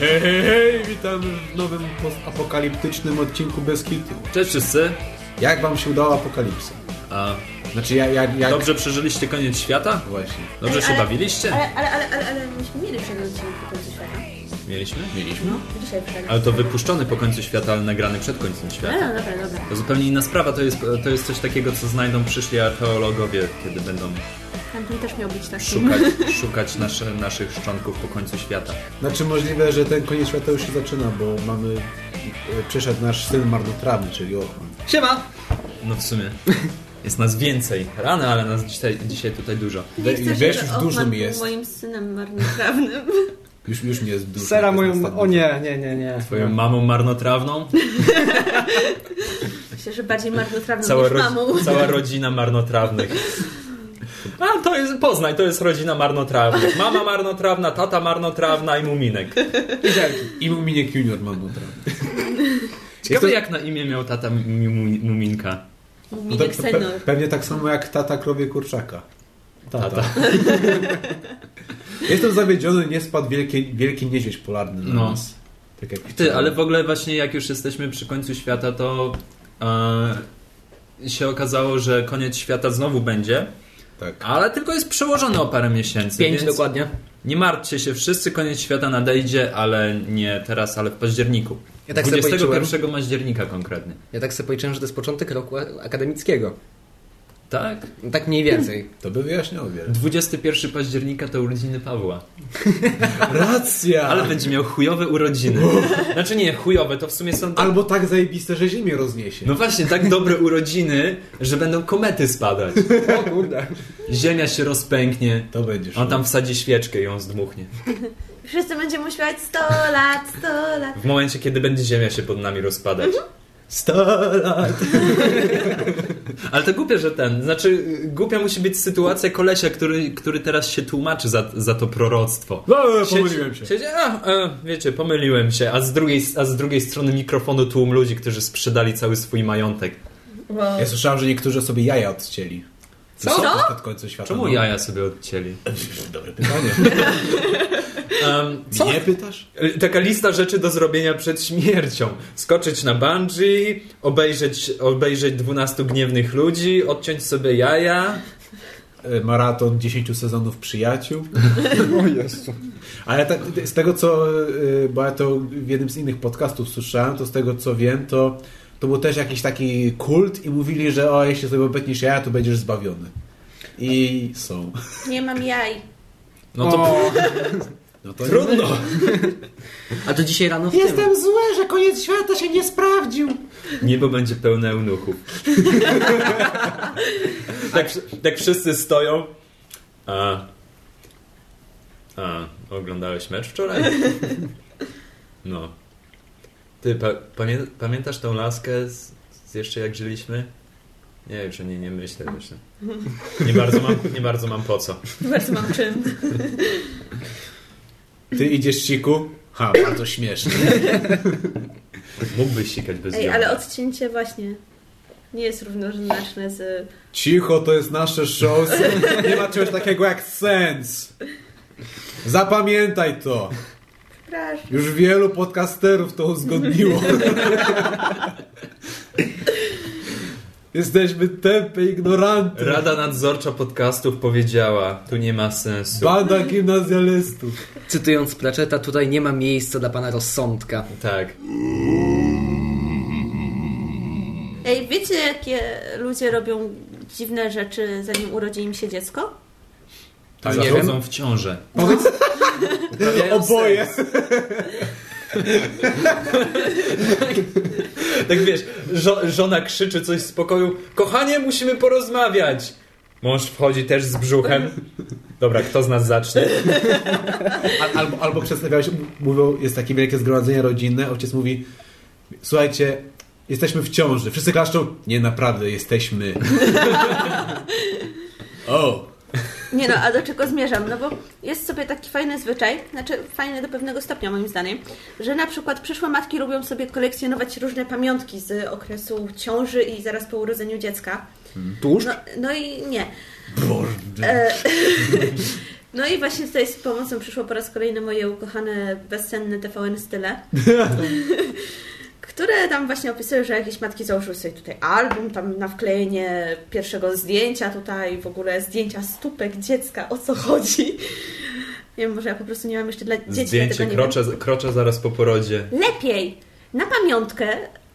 Hej, hej, hej, hej, witam w nowym postapokaliptycznym odcinku bez kitu. Cześć wszyscy. Jak wam się udała apokalipsa? A, Znaczy, jak... jak, jak... dobrze przeżyliście koniec świata? Właśnie. Dobrze się bawiliście? Ale, ale, ale, ale, ale myśmy mieli przed odcinkiem po końcu świata. Mieliśmy? Mieliśmy? No, dzisiaj przed. Ale to wypuszczony po końcu świata, ale nagrany przed końcem No, świata. no, dobra, dobra. To zupełnie inna sprawa, to jest, to jest coś takiego, co znajdą przyszli archeologowie, kiedy będą Tamten też miał być taki. szukać, szukać nasze, naszych szczątków po końcu świata. Znaczy, możliwe, że ten koniec świata już się zaczyna, bo mamy... e, Przyszedł nasz syn marnotrawny, czyli Ochman. Siema! No w sumie jest nas więcej. Rany, ale nas dzisiaj, dzisiaj tutaj dużo. Nie chcesz, wiesz, już dużo mi jest. moim synem marnotrawnym. Już, już nie jest dużo. Sera moją... O nie, nie, nie, nie. Twoją mamą marnotrawną? Myślę, że bardziej marnotrawnym Cała, niż mamą. cała rodzina marnotrawnych. A to jest, Poznań, to jest rodzina marnotrawnych. Mama marnotrawna, tata marnotrawna i muminek. I Muminiek Junior marnotrawny. Ciekawe to- jak na imię miał tata mi- mu- muminka. No to Minek pe- senior. pewnie tak samo jak tata krowie kurczaka. Tata. Jestem zawiedziony, nie spadł wielki, wielki niedźwiedź polarny na No. nas. Tak jak Ty, ale w ogóle właśnie jak już jesteśmy przy końcu świata, to e, się okazało, że koniec świata znowu będzie, Tak. ale tylko jest przełożony o parę miesięcy. Pięć więc dokładnie. Nie martwcie się, wszyscy koniec świata nadejdzie, ale nie teraz, ale w październiku. Ja tak sobie 21 października konkretnie. Ja tak sobie policzyłem, że to jest początek roku akademickiego. Tak? Tak mniej więcej. To by wyjaśniało wiele. 21 października to urodziny Pawła. Racja! Ale będzie miał chujowe urodziny. Znaczy nie, chujowe, to w sumie są... Tak... Albo tak zajebiste, że ziemię rozniesie. No właśnie, tak dobre urodziny, że będą komety spadać. O kurde. Ziemia się rozpęknie, To będzie on tam wsadzi świeczkę i ją zdmuchnie. Wszyscy będziemy śpiewać 100 lat, 100 lat. W momencie, kiedy będzie Ziemia się pod nami rozpadać. 100 lat! Ale to głupie, że ten. Znaczy, głupia musi być sytuacja kolesia, który, który teraz się tłumaczy za, za to proroctwo. No, pomyliłem się. Siedzi, a, a, wiecie, pomyliłem się, a z, drugiej, a z drugiej strony mikrofonu tłum ludzi, którzy sprzedali cały swój majątek. Wow. Ja słyszałem, że niektórzy sobie jaja odcięli. Co? Przed końcem świata. Czemu no. jaja sobie odcięli? Dobre pytanie. Um, co? Nie pytasz? Taka lista rzeczy do zrobienia przed śmiercią. Skoczyć na bungee, obejrzeć, obejrzeć 12 gniewnych ludzi, odciąć sobie jaja. E, Maraton 10 sezonów przyjaciół. O Jezu. Ale tak, z tego co, e, bo ja to w jednym z innych podcastów słyszałem, to z tego co wiem, to, to był też jakiś taki kult i mówili, że o, jeśli sobie obetniesz jaja, to będziesz zbawiony. I są. Nie mam jaj. No to O, No to trudno. a to dzisiaj rano w tym. zły, że koniec świata się nie sprawdził. Niebo będzie pełne eunuchów. tak, tak wszyscy stoją. A, a, oglądałeś mecz wczoraj? No. Ty, pa, pamię, pamiętasz tą laskę z, z jeszcze jak żyliśmy? Nie, już o niej nie myślę. Myślę. Nie bardzo mam, nie bardzo mam po co. Bardzo mam czym. Ty idziesz, Ciku? Ha, bardzo śmieszne. Mógłbyś sikać bez Ej, ale odcięcie właśnie nie jest równoznaczne z... Cicho, to jest nasze show. Nie ma czegoś takiego jak sens. Zapamiętaj to. Już wielu podcasterów to uzgodniło. Jesteśmy tępe ignoranty. Rada nadzorcza podcastów powiedziała, tu nie ma sensu. Banda gimnazjalistów. Cytując Placzeta, tutaj nie ma miejsca dla pana rozsądka. Tak. Ej, wiecie jakie ludzie robią dziwne rzeczy zanim urodzi im się dziecko? Tak, nie Zachodzą w ciążę. Powiedz oboje. Tak wiesz, żo żona krzyczy coś z pokoju. Kochanie, musimy porozmawiać. Mąż wchodzi też z brzuchem. Dobra, kto z nas zacznie? Al- Albo, albo przedstawiałeś, mówią, jest takie wielkie zgromadzenie rodzinne, ojciec mówi, słuchajcie, jesteśmy w ciąży. Wszyscy klaszczą, nie naprawdę, jesteśmy. o, Nie no, a do czego zmierzam? No bo jest sobie taki fajny zwyczaj, znaczy fajny do pewnego stopnia moim zdaniem, że na przykład przyszłe matki lubią sobie kolekcjonować różne pamiątki z okresu ciąży i zaraz po urodzeniu dziecka. Tłuszcz? No, no i nie. Boże. E, No i właśnie tutaj z pomocą przyszło po raz kolejny moje ukochane, bezsenne TVN style, które tam właśnie opisują, że jakieś matki założyły sobie tutaj album, tam na wklejenie pierwszego zdjęcia tutaj, w ogóle zdjęcia stópek dziecka, o co chodzi. Nie wiem, może ja po prostu nie mam jeszcze dla dzieci, Zdjęcie krocza, krocza zaraz po porodzie. Lepiej na pamiątkę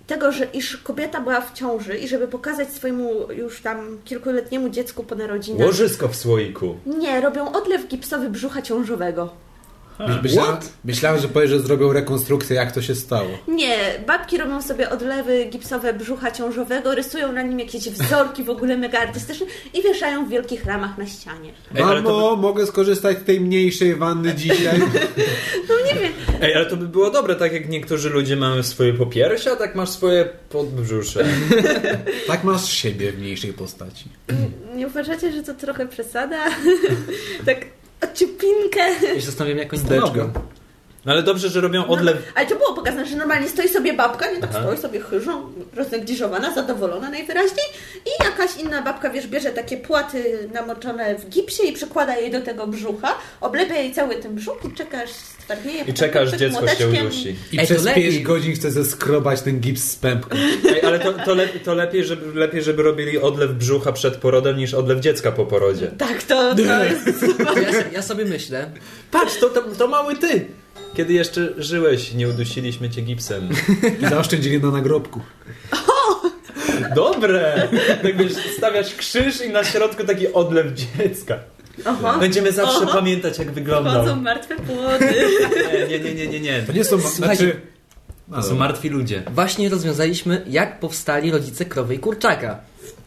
tego, że iż kobieta była w ciąży i żeby pokazać swojemu już tam kilkuletniemu dziecku po narodzinach. Łożysko w słoiku. Nie, robią odlew gipsowy brzucha ciążowego. Myślałem, What? myślałem, że powiesz, że zrobią rekonstrukcję, jak to się stało. Nie, babki robią sobie odlewy gipsowe brzucha ciążowego, rysują na nim jakieś wzorki w ogóle mega artystyczne i wieszają w wielkich ramach na ścianie. Ej, Mamo, to mogę skorzystać z tej mniejszej wanny dzisiaj? Ej, ale to by było dobre, tak jak niektórzy ludzie mają swoje popiersia, tak masz swoje podbrzusze. tak masz siebie w mniejszej postaci. Nie uważacie, że to trochę przesada? tak ociupinkę. Ja się zastanawiam, jak oni to robią. No ale dobrze, że robią odlew. Ale to było pokazane, że normalnie stoi sobie babka, nie tak Aha. stoi sobie chyżą, roznegliżowana, zadowolona najwyraźniej i jakaś inna babka, wiesz, bierze takie płaty namoczone w gipsie i przykłada jej do tego brzucha, oblepia jej cały ten brzuch i czekasz, stwardnieje. I czekasz, dziecko się udusi. I Ej, przez lepiej. 5 godzin chcę zeskrobać ten gips z pępką. Ej, ale to, to, lep, to lepiej, żeby, lepiej, żeby robili odlew brzucha przed porodem niż odlew dziecka po porodzie. Tak, to, to jest... To ja, ja sobie myślę, Patrz, to, to, to mały ty! Kiedy jeszcze żyłeś, nie udusiliśmy cię gipsem. I zaoszczędzili na nagrobku. Dobre! Tak wiesz, stawiasz krzyż i na środku taki odlew dziecka. Oho, Będziemy zawsze Oho. pamiętać, jak wyglądał. chodzą martwe płody. Nie, nie, nie, nie, nie. To nie są... Znaczy... To są martwi ludzie. właśnie rozwiązaliśmy, jak powstali rodzice krowy i kurczaka.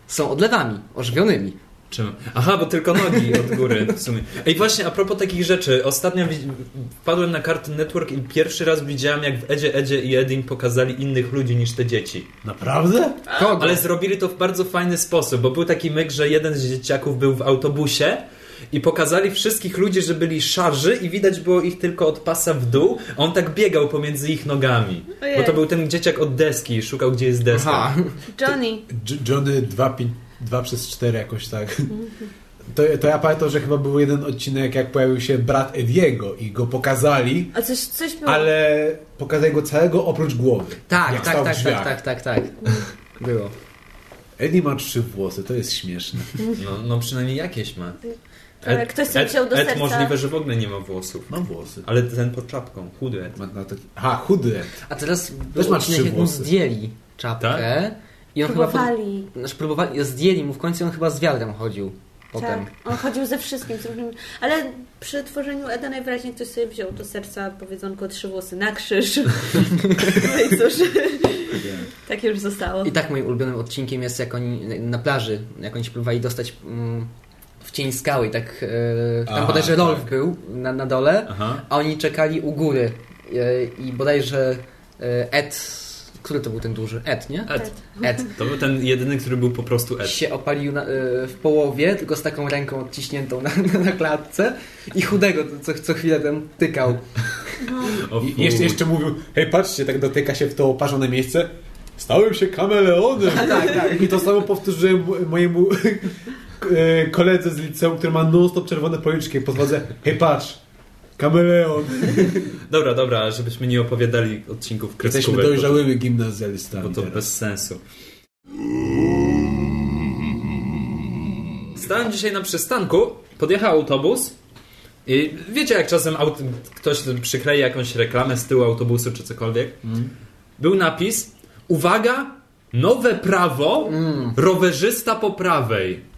Są odlewami, ożywionymi. Czym? Aha, bo tylko nogi od góry w sumie. Ej, właśnie, a propos takich rzeczy. Ostatnio wpadłem na Cartoon Network i pierwszy raz widziałem, jak w Edzie, Edzie i Edim pokazali innych ludzi niż te dzieci. Naprawdę? Kogo? Ale zrobili to w bardzo fajny sposób, bo był taki myk, że jeden z dzieciaków był w autobusie i pokazali wszystkich ludzi, że byli szarzy i widać było ich tylko od pasa w dół, a on tak biegał pomiędzy ich nogami. Ojej. Bo to był ten dzieciak od deski i szukał, gdzie jest deska. Aha. Johnny. Johnny 2, 5, 2 przez 4 jakoś tak. To, to ja pamiętam, że chyba był jeden odcinek, jak pojawił się brat Ediego i go pokazali, A coś, coś było... ale pokazali go całego oprócz głowy. Tak, tak, tak, tak, drzwiach. tak, tak, tak. Było. Eddie ma trzy włosy, to jest śmieszne. No, no przynajmniej jakieś ma. Ale ktoś sobie wziął do Ed serca. możliwe, że w ogóle nie ma włosów. Ma włosy. Ale ten pod czapką, chudy Ed. Ma, ma taki... Aha, chudy Ed. A teraz Też ma trzy włosy. zdjęli czapkę. Tak? I on chyba... Próbowali. Pod... Znaczy próbowali, zdjęli mu w końcu i on chyba z wiadrem chodził. Potem. Tak, on chodził ze wszystkim, z różnymi... Ale przy tworzeniu Eda najwyraźniej ktoś sobie wziął do serca powiedzonko trzy włosy na krzyż. No i cóż, tak już zostało. I tak moim ulubionym odcinkiem jest jak oni na plaży, jak oni się próbowali dostać mm, w cień skały i tak e, tam A, bodajże Rolf tak. był na, na dole, Aha. a oni czekali u góry e, i bodajże e, Ed, który to był ten duży? Ed, nie? Ed. Ed. To był ten jedyny, który był po prostu Ed. się opalił na, e, w połowie, tylko z taką ręką odciśniętą na, na, na klatce i chudego co, co chwilę tam tykał. O, I jeszcze, jeszcze mówił, hej patrzcie, tak dotyka się w to oparzone miejsce. Stałem się kameleonem. tak, tak. I to samo powtórzyłem mojemu e, koledze z liceum, który ma non-stop czerwone policzki. Podchodzę, hej patrz, kameleon. Dobra, dobra, żebyśmy nie opowiadali odcinków Jesteśmy kreskówek, dojrzałymi gimnazjalistami. bo to teraz. bez sensu. Stałem dzisiaj na przystanku, podjechał autobus i wiecie jak czasem ktoś przykleje jakąś reklamę z tyłu autobusu czy cokolwiek? Był napis, uwaga, nowe prawo, rowerzysta po prawej.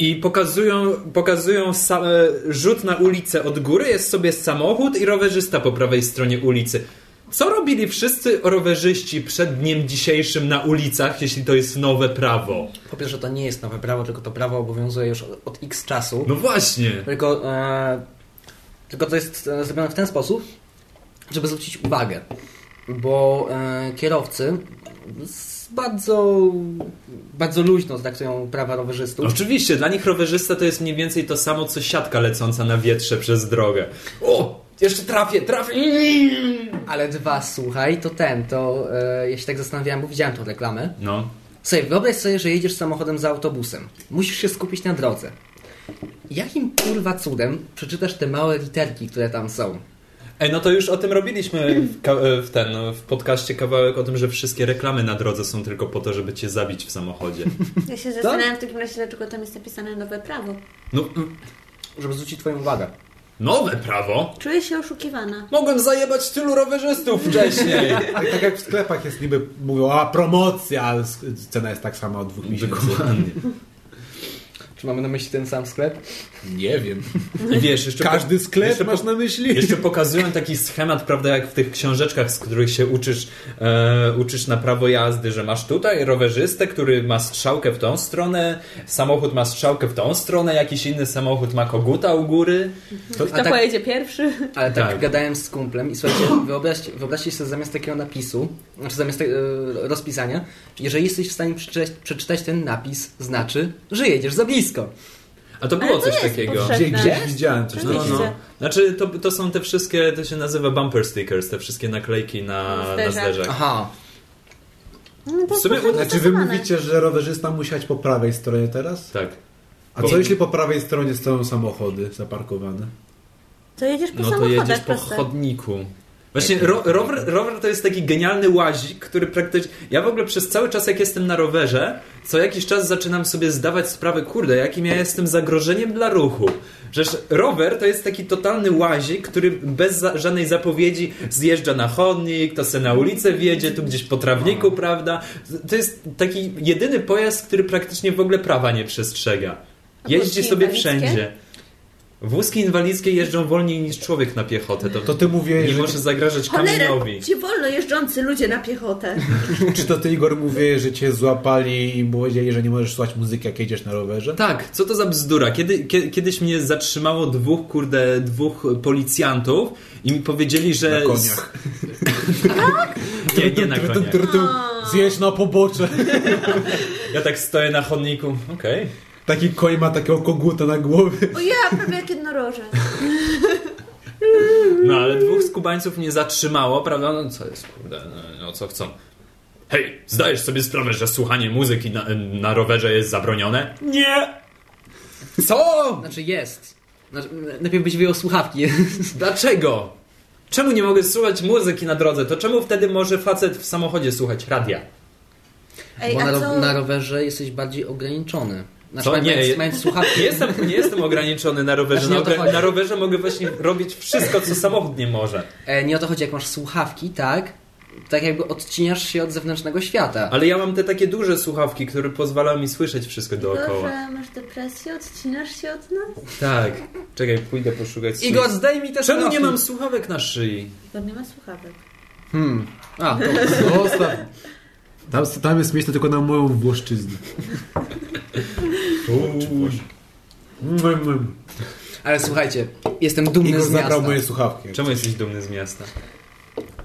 I pokazują, pokazują e, rzut na ulicę od góry, jest sobie samochód i rowerzysta po prawej stronie ulicy. Co robili wszyscy rowerzyści przed dniem dzisiejszym na ulicach, jeśli to jest nowe prawo? Po pierwsze to nie jest nowe prawo, tylko to prawo obowiązuje już od, od x czasu. No właśnie. Tylko, e, tylko to jest e, zrobione w ten sposób, żeby zwrócić uwagę, bo e, kierowcy z bardzo, bardzo luźno traktują prawa rowerzystów. Oczywiście, dla nich rowerzysta to jest mniej więcej to samo, co siatka lecąca na wietrze przez drogę. O! Jeszcze trafię, trafię! Ale dwa, słuchaj, to ten, to e, ja się tak zastanawiałem, bo widziałem tą reklamę. No. Słuchaj, wyobraź sobie, że jedziesz samochodem za autobusem. Musisz się skupić na drodze. Jakim kurwa cudem przeczytasz te małe literki, które tam są? Ej, no to już o tym robiliśmy w, w ten, no, w podcaście kawałek o tym, że wszystkie reklamy na drodze są tylko po to, żeby cię zabić w samochodzie. Ja się zastanawiam w takim razie, dlaczego tam jest napisane nowe prawo. No, mm, Żeby zwrócić twoją uwagę. nowe prawo? Czuję się oszukiwana. Mogłem zajebać tylu rowerzystów wcześniej. Tak, tak jak w sklepach jest niby, mówią, a promocja, ale cena jest tak sama od dwóch miesięcy. Dokładnie. Czy mamy na myśli ten sam sklep? Nie wiem. Wiesz, jeszcze Każdy sklep jeszcze masz na myśli? Jeszcze pokazują taki schemat, prawda, jak w tych książeczkach, z których się uczysz, e, uczysz na prawo jazdy, że masz tutaj rowerzystę, który ma strzałkę w tą stronę, samochód ma strzałkę w tą stronę, jakiś inny samochód ma koguta u góry. Kto tak- pojedzie pierwszy? Ale tak, Tak. gadałem z kumplem i słuchajcie, wyobraźcie, wyobraźcie sobie zamiast takiego napisu, znaczy zamiast te, e, rozpisania, jeżeli jesteś w stanie przeczytać, przeczytać ten napis, znaczy, że jedziesz za blisko. A to było to coś takiego. Gdzie, gdzieś widziałem coś No, takiego. no. Znaczy, to, to są te wszystkie, to się nazywa bumper stickers, te wszystkie naklejki na, na Zderzak. Aha. No to W sumie- Znaczy wy mówicie, że rowerzysta musi jechać po prawej stronie teraz? Tak. A Bo- co jeśli po prawej stronie stoją samochody zaparkowane? To jedziesz po No to samochodach jedziesz po proste. chodniku. Właśnie ro, rower, rower to jest taki genialny łazik, który praktycznie... Ja w ogóle przez cały czas jak jestem na rowerze, co jakiś czas zaczynam sobie zdawać sprawę, kurde, jakim ja jestem zagrożeniem dla ruchu. Przecież rower to jest taki totalny łazik, który bez za, żadnej zapowiedzi zjeżdża na chodnik, to se na ulicę wjedzie, tu gdzieś po trawniku, prawda? To jest taki jedyny pojazd, który praktycznie w ogóle prawa nie przestrzega. Jeździ sobie wszędzie. Wózki inwalidzkie jeżdżą wolniej niż człowiek na piechotę. To, To ty mówiłeś, nie że... może zagrażać Cholera, kamieniowi. ci wolno jeżdżący ludzie na piechotę. Czy to ty, Igor, mówiłeś, że cię złapali i powiedzieli, że nie możesz słuchać muzyki, jak jedziesz na rowerze? Tak, co to za bzdura? Kiedy, kie- kiedyś mnie zatrzymało dwóch, kurde, dwóch policjantów i mi powiedzieli, że... Na koniach. Nie, nie na koniach. Zjedź na pobocze. Ja tak stoję na chodniku. Okej. Taki koń ma takiego koguta na głowie. O ja, prawie jak jednorożec. No ale dwóch skubańców mnie zatrzymało, prawda? No co jest, kurde, no, no co chcą? Hej, zdajesz sobie sprawę, że słuchanie muzyki na, na rowerze jest zabronione? Nie! Co? Znaczy jest. Znaczy, najpierw byś wyjął słuchawki. Dlaczego? Czemu nie mogę słuchać muzyki na drodze? To czemu wtedy może facet w samochodzie słuchać radia? Ej, Bo na, ro- na rowerze jesteś bardziej ograniczony. Znaczy, Co? Nie, mając, słuchawki. Nie jestem, nie jestem ograniczony na rowerze. Znaczy, Na, na rowerze mogę właśnie robić wszystko, co samochód nie może. E, nie o to chodzi, jak masz słuchawki, tak? Tak jakby odcinasz się od zewnętrznego świata. Ale ja mam te takie duże słuchawki, które pozwalają mi słyszeć wszystko dookoła. Dobrze, masz depresję, odcinasz się od nas? Tak. Czekaj, pójdę poszukać swoich- Igor, zdejmij te Czemu nie mam słuchawek na szyi? Bo nie ma słuchawek. Hmm. A, to... Zostaw. Tam, tam jest miejsce tylko na moją włoszczyznę. Mm, mm. Ale słuchajcie, jestem dumny Igor z miasta. zabrał moje słuchawki. Czemu jesteś dumny z miasta?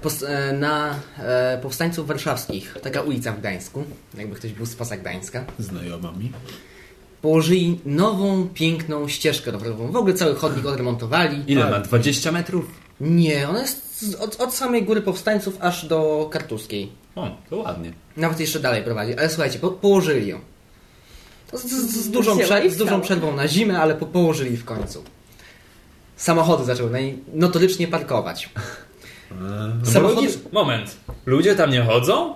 Pos- e, na e, Powstańców Warszawskich, taka ulica w Gdańsku, jakby ktoś był z pasa Gdańska, Znajoma mi. położyli nową, piękną ścieżkę rowerową. W ogóle cały chodnik odremontowali. Ile Tak. ma? 20 metrów? Nie, ona jest od, od samej góry Powstańców aż do Kartuskiej. O, to ładnie. Nawet jeszcze dalej prowadzi. Ale słuchajcie, po, położyli ją. To z, z, z, dużą, prze, z dużą przerwą na zimę, ale po, położyli w końcu. Samochody zaczęły na niej notorycznie parkować. Bo Samochody- ludzie... Moment. Ludzie tam nie chodzą?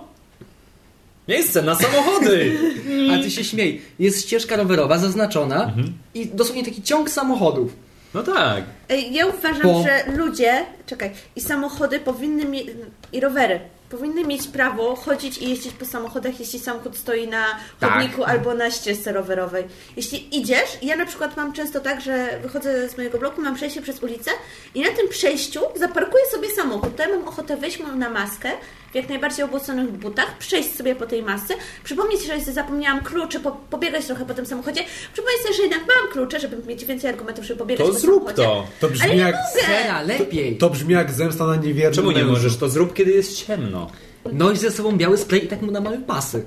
Miejsce na samochody! Ale ty się śmiej. Jest ścieżka rowerowa zaznaczona Mhm. i dosłownie taki ciąg samochodów. No tak. Ja uważam, Po- że ludzie, czekaj, i samochody powinny mieć, i rowery, powinny mieć prawo chodzić i jeździć po samochodach, jeśli samochód stoi na Tak. chodniku albo na ścieżce rowerowej. Jeśli idziesz, ja na przykład mam często tak, że wychodzę z mojego bloku, mam przejście przez ulicę i na tym przejściu zaparkuję sobie samochód. To ja mam ochotę wyjść mam na maskę, w jak najbardziej obłoconych butach, przejść sobie po tej masce, przypomnieć, że zapomniałam kluczy, po, pobiegać trochę po tym samochodzie, przypomnieć sobie, że jednak mam klucze, żeby mieć więcej argumentów, żeby pobiegać To po zrób samochodzie. to. To brzmi jak... Sera, lepiej. To brzmi jak zemsta na niewiernym Czemu nie możesz? To zrób, kiedy jest ciemno. Noś ze sobą biały spray i tak mu namaluj pasy.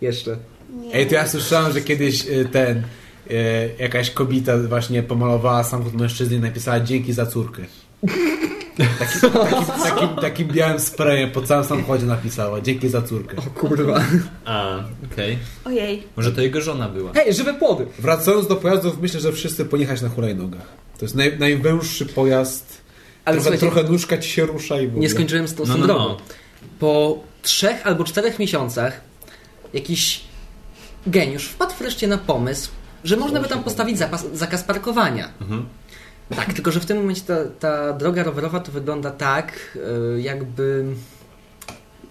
Jeszcze. Nie. Ej, to ja słyszałem, że kiedyś y, ten... y, Jakaś kobieta właśnie pomalowała samochód mężczyzny i napisała dzięki za córkę. Takim, takim, takim, takim białym sprayem po całym samochodzie napisała. Dzięki za córkę. O kurwa. A, okej. Ojej. Może to jego żona była. Hej, żywe płody! Wracając do pojazdów, myślę, że wszyscy pojechać na hulajnogach. To jest naj, najwęższy pojazd. Ale trochę, trochę nóżka ci się rusza i w ogóle. nie skończyłem z tą, No, no, no. Po trzech albo czterech miesiącach jakiś geniusz wpadł wreszcie na pomysł, że można by tam postawić zapas, zakaz parkowania. Mhm. Tak, tylko że w tym momencie ta, ta droga rowerowa to wygląda tak, y, jakby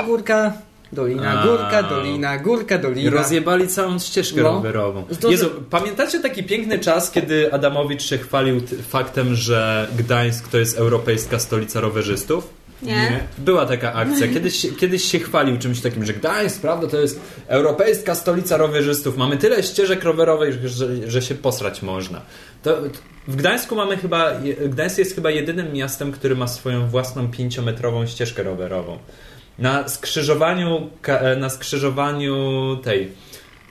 górka, dolina, górka, dolina, górka, dolina. rozjebali całą ścieżkę No. rowerową. To, Jezu, pamiętacie taki piękny czas, kiedy Adamowicz się chwalił faktem, że Gdańsk to jest europejska stolica rowerzystów? Nie. Była taka akcja. Kiedyś, się- kiedyś się chwalił czymś takim, że Gdańsk, prawda, to jest europejska stolica rowerzystów. Mamy tyle ścieżek rowerowych, że, że się posrać można. To, w Gdańsku mamy chyba, Gdańsk jest chyba jedynym miastem, który ma swoją własną pięciometrową ścieżkę rowerową. Na skrzyżowaniu, e, na skrzyżowaniu tej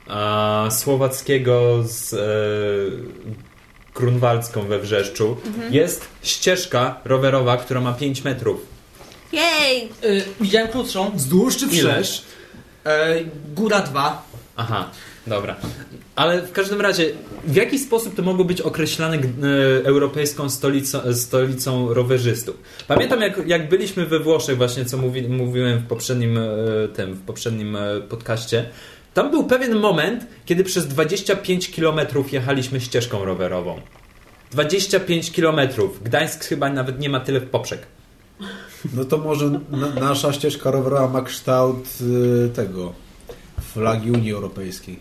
a, Słowackiego z e, Grunwaldzką we Wrzeszczu jest ścieżka rowerowa, która ma 5 metrów. Jej! Y, widziałem krótszą, Wzdłuż czy wszerz? e, góra 2. Aha, dobra. Ale w każdym razie, w jaki sposób to mogło być określane e, europejską stolicą, stolicą rowerzystów? Pamiętam, jak, jak byliśmy we Włoszech, właśnie co mówi, mówiłem w poprzednim, e, tym, w poprzednim podcaście. Tam był pewien moment, kiedy przez 25 km jechaliśmy ścieżką rowerową. 25 km. Gdańsk chyba nawet nie ma tyle w poprzek. No to może na, nasza ścieżka rowerowa ma kształt y, tego flagi Unii Europejskiej.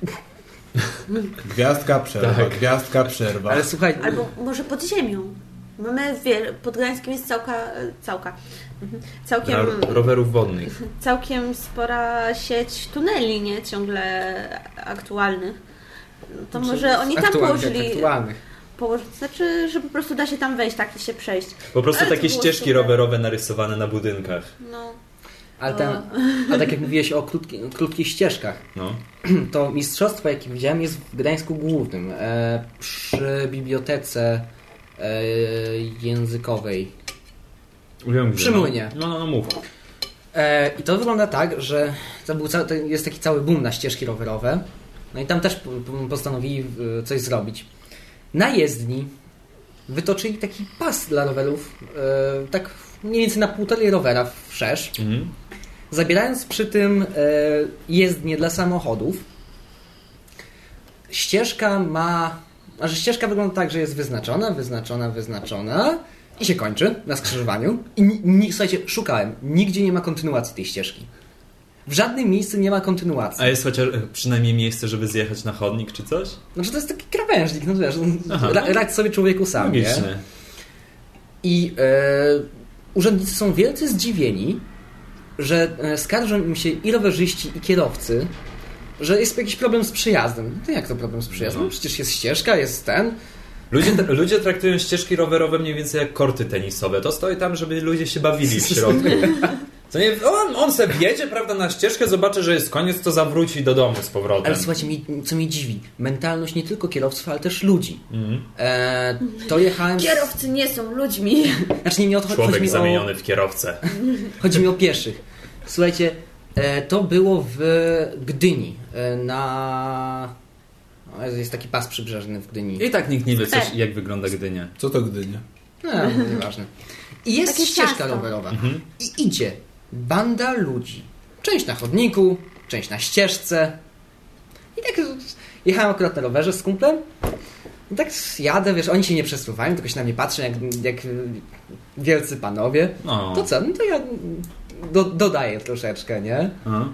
Gwiazdka, przerwa, Tak. gwiazdka, przerwa. Ale słuchaj, Albo może pod ziemią. Mamy, wie, pod Gdańskiem jest całka, całka. Mhm. Całkiem, Dla rowerów wodnych. całkiem spora sieć tuneli, nie? Ciągle aktualnych. To może oni tam aktualnych, położyli, aktualnych. Położy, znaczy, że po prostu da się tam wejść, tak i się przejść. Po prostu Ale takie ścieżki super. rowerowe narysowane na budynkach. No. Ale, ten, ale tak jak mówiłeś o krótki, krótkich ścieżkach, No. to mistrzostwo, jakie widziałem, jest w Gdańsku Głównym, e, przy bibliotece e, językowej. Wiem, gdzie, Przy no. młynie. No, no, no mów. E, I to wygląda tak, że to był cały, to jest taki cały boom na ścieżki rowerowe. No i tam też po- po- postanowili e, coś zrobić. Na jezdni wytoczyli taki pas dla rowerów, e, tak mniej więcej na półtorej rowera wszerz, Mhm. zabierając przy tym e, jezdnię dla samochodów. Ścieżka ma. A że ścieżka wygląda tak, że jest wyznaczona, wyznaczona, wyznaczona i się kończy na skrzyżowaniu. I ni, ni, słuchajcie, szukałem. Nigdzie nie ma kontynuacji tej ścieżki. W żadnym miejscu nie ma kontynuacji. A jest chociaż e, przynajmniej miejsce, żeby zjechać na chodnik czy coś? Znaczy to jest taki krawężnik, no wiesz, Aha, ra, no. radź sobie człowieku sam, nie? I e, urzędnicy są wielce zdziwieni, że e, skarżą im się i rowerzyści, i kierowcy, że jest jakiś problem z przyjazdem. No jak to problem z przyjazdem? No. Przecież jest ścieżka, jest ten. Ludzie, ludzie traktują ścieżki rowerowe mniej więcej jak korty tenisowe. To stoi tam, żeby ludzie się bawili w środku. To nie, on, on se wjedzie, prawda, na ścieżkę, zobaczy, że jest koniec, to zawróci do domu z powrotem. Ale słuchajcie, mi, co mnie dziwi, mentalność nie tylko kierowców, ale też ludzi. Mhm. E, to jechałem... Z... Kierowcy nie są ludźmi. Znaczy nie, nie odchodzi chodzi Człowiek mi o... zamieniony w kierowcę. Chodzi mi o pieszych. Słuchajcie, e, to było w Gdyni. E, na... o, Jest taki pas przybrzeżny w Gdyni. I tak nikt nie wie, coś, Tak. jak wygląda Gdynia. Co to Gdynia? No, nieważne. I jest Takie ścieżka ciasto. rowerowa. Mhm. I idzie banda ludzi. Część na chodniku, część na ścieżce. I tak jechałem akurat na rowerze z kumplem. I tak jadę, wiesz, oni się nie przesuwają, tylko się na mnie patrzą jak, jak wielcy panowie. No. To co? No to ja do, dodaję troszeczkę, nie? Aha.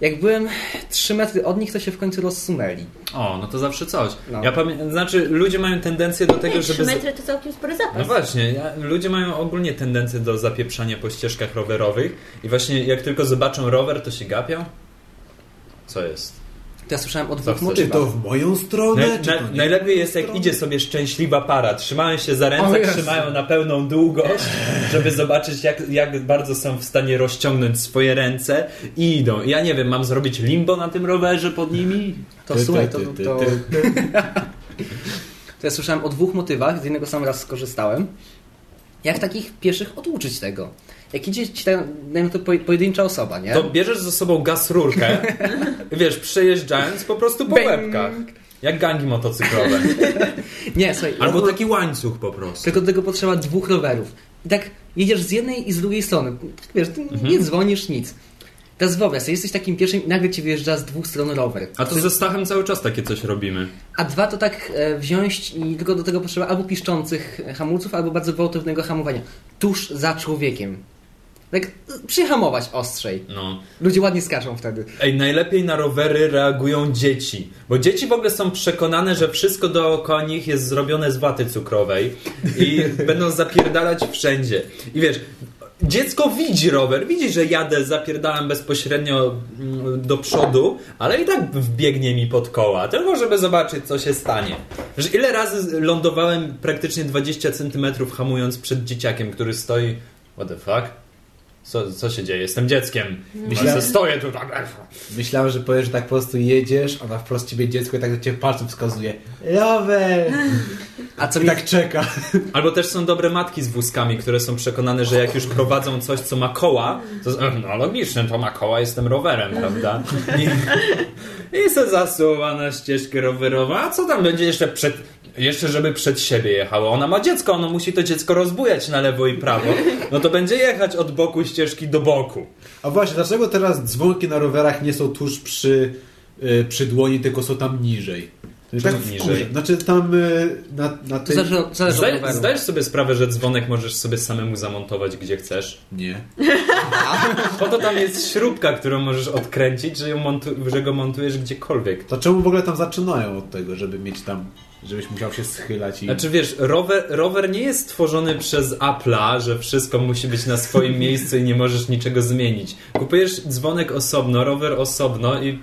Jak byłem 3 metry od nich, to się w końcu rozsunęli. O, no to zawsze coś. No. Ja pamię- znaczy, ludzie mają tendencję do tego, Nie, żeby... 3 z- metry to całkiem spory zapas. No właśnie, ja, ludzie mają ogólnie tendencję do zapieprzania po ścieżkach rowerowych i właśnie jak tylko zobaczą rower, to się gapią. Co jest? To ja słyszałem o dwóch chcesz? Czy motywach. to w moją stronę, Naj, na, nie? najlepiej jest jak idzie sobie szczęśliwa para. Trzymają się za ręce, trzymają na pełną długość, żeby zobaczyć jak, jak bardzo są w stanie rozciągnąć swoje ręce i idą. Ja nie wiem, mam zrobić limbo na tym rowerze pod nimi? To Ty, słuchaj, ty, to, ty, to, ty, to, ty. to ja słyszałem o dwóch motywach, z jednego sam raz skorzystałem. Jak takich pieszych oduczyć tego? Jak idzie ci ta, dajmy to poje- pojedyncza osoba, nie? To bierzesz ze sobą gaz rurkę, wiesz, przejeżdżając po prostu po Bang. łebkach. Jak gangi motocyklowe. Nie, słuchaj. Albo no- taki łańcuch po prostu. Tylko do tego potrzeba dwóch rowerów. I tak jedziesz z jednej i z drugiej strony. Wiesz, ty Mhm. nie dzwonisz, nic. Teraz wyobraź sobie, jesteś takim pierwszym i nagle ci wyjeżdża z dwóch stron rower. A to ze Stachem cały czas takie coś robimy. A dwa to tak e, wziąć i tylko do tego potrzeba albo piszczących hamulców, albo bardzo gwałtownego hamowania. Tuż za człowiekiem. Tak przyhamować ostrzej. No. Ludzie ładnie skaczą wtedy. Ej, najlepiej na rowery reagują dzieci. Bo dzieci w ogóle są przekonane, że wszystko dookoła nich jest zrobione z waty cukrowej i będą zapierdalać wszędzie. I wiesz, dziecko widzi rower, widzi, że jadę, zapierdalam bezpośrednio mm, do przodu, ale i tak wbiegnie mi pod koła, tylko żeby zobaczyć, co się stanie. Że ile razy lądowałem praktycznie 20 centymetrów hamując przed dzieciakiem, który stoi... What the fuck? Co, co się dzieje? Jestem dzieckiem. Myślałem- stoję tu tak. Myślałem, że powiesz, że tak po prostu jedziesz, ona wprost ciebie dziecko i tak do ciebie palcem wskazuje. Rower! A co I mi tak czeka. Albo też są dobre matki z wózkami, które są przekonane, że jak już prowadzą coś, co ma koła, to no logiczne, to ma koła, jestem rowerem, prawda? I, i se zasuwa na ścieżkę rowerową, a co tam będzie jeszcze przed... Jeszcze, żeby przed siebie jechało. Ona ma dziecko, ono musi to dziecko rozbujać na lewo i prawo. No to będzie jechać od boku ścieżki do boku. A właśnie, dlaczego teraz dzwonki na rowerach nie są tuż przy, y, przy dłoni, tylko są tam niżej? Niżej? górze. Znaczy tam y, na, na tej... zależy, zależy Zdaj, zdajesz sobie sprawę, że dzwonek możesz sobie samemu zamontować gdzie chcesz? Nie. Po to tam jest śrubka, którą możesz odkręcić, że, ją montu- że go montujesz gdziekolwiek. To czemu w ogóle tam zaczynają od tego, żeby mieć tam, żebyś musiał się schylać i... Znaczy wiesz, rower, rower nie jest stworzony przez Apple'a, że wszystko musi być na swoim miejscu i nie możesz niczego zmienić. Kupujesz dzwonek osobno, rower osobno i